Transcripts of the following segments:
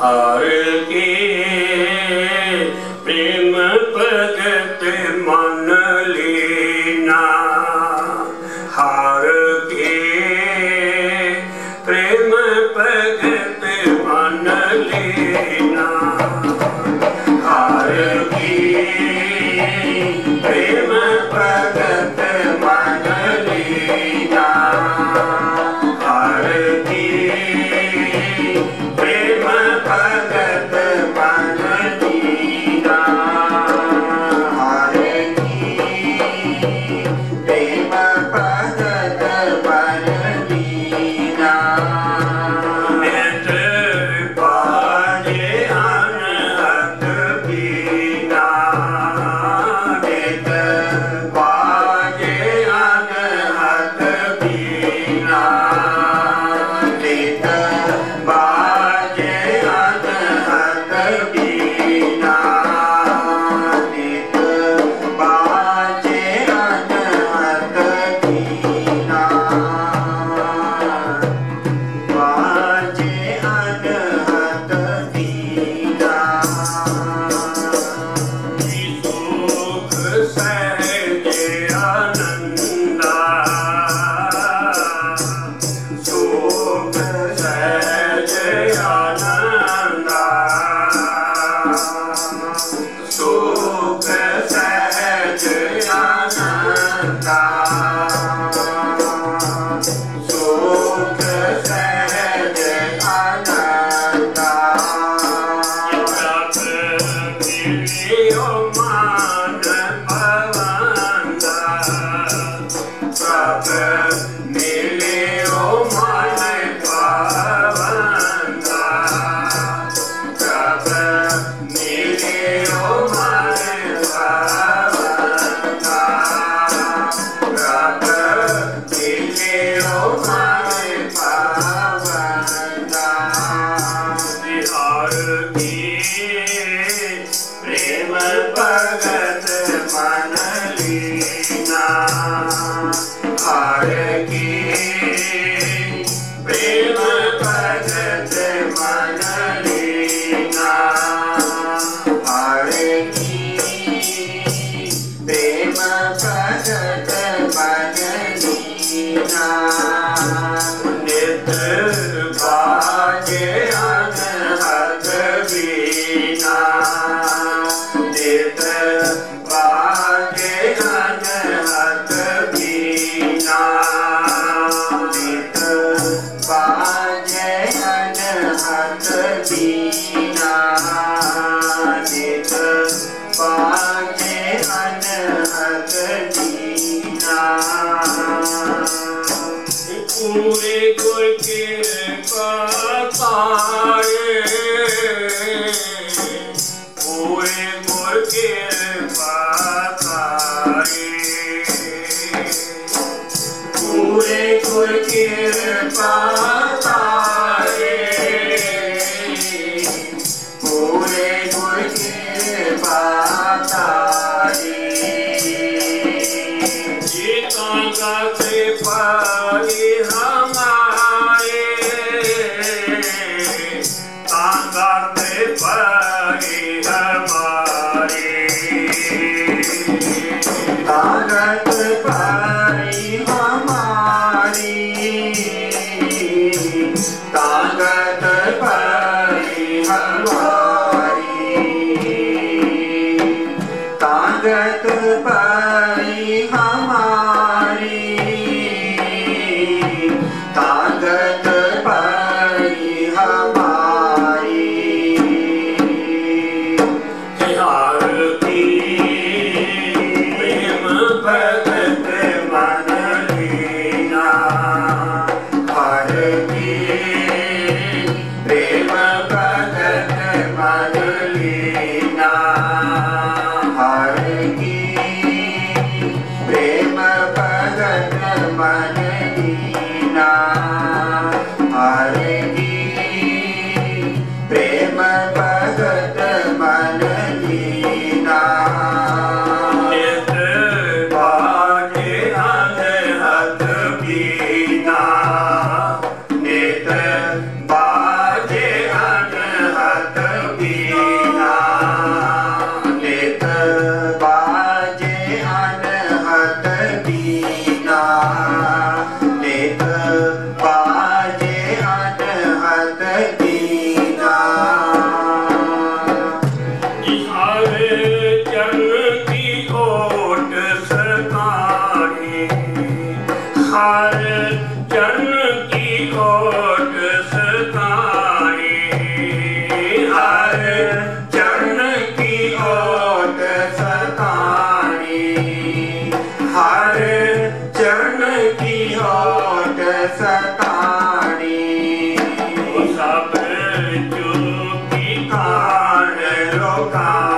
அருள் K Bye. ताकत पारी divine voltar.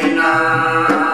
Krishna.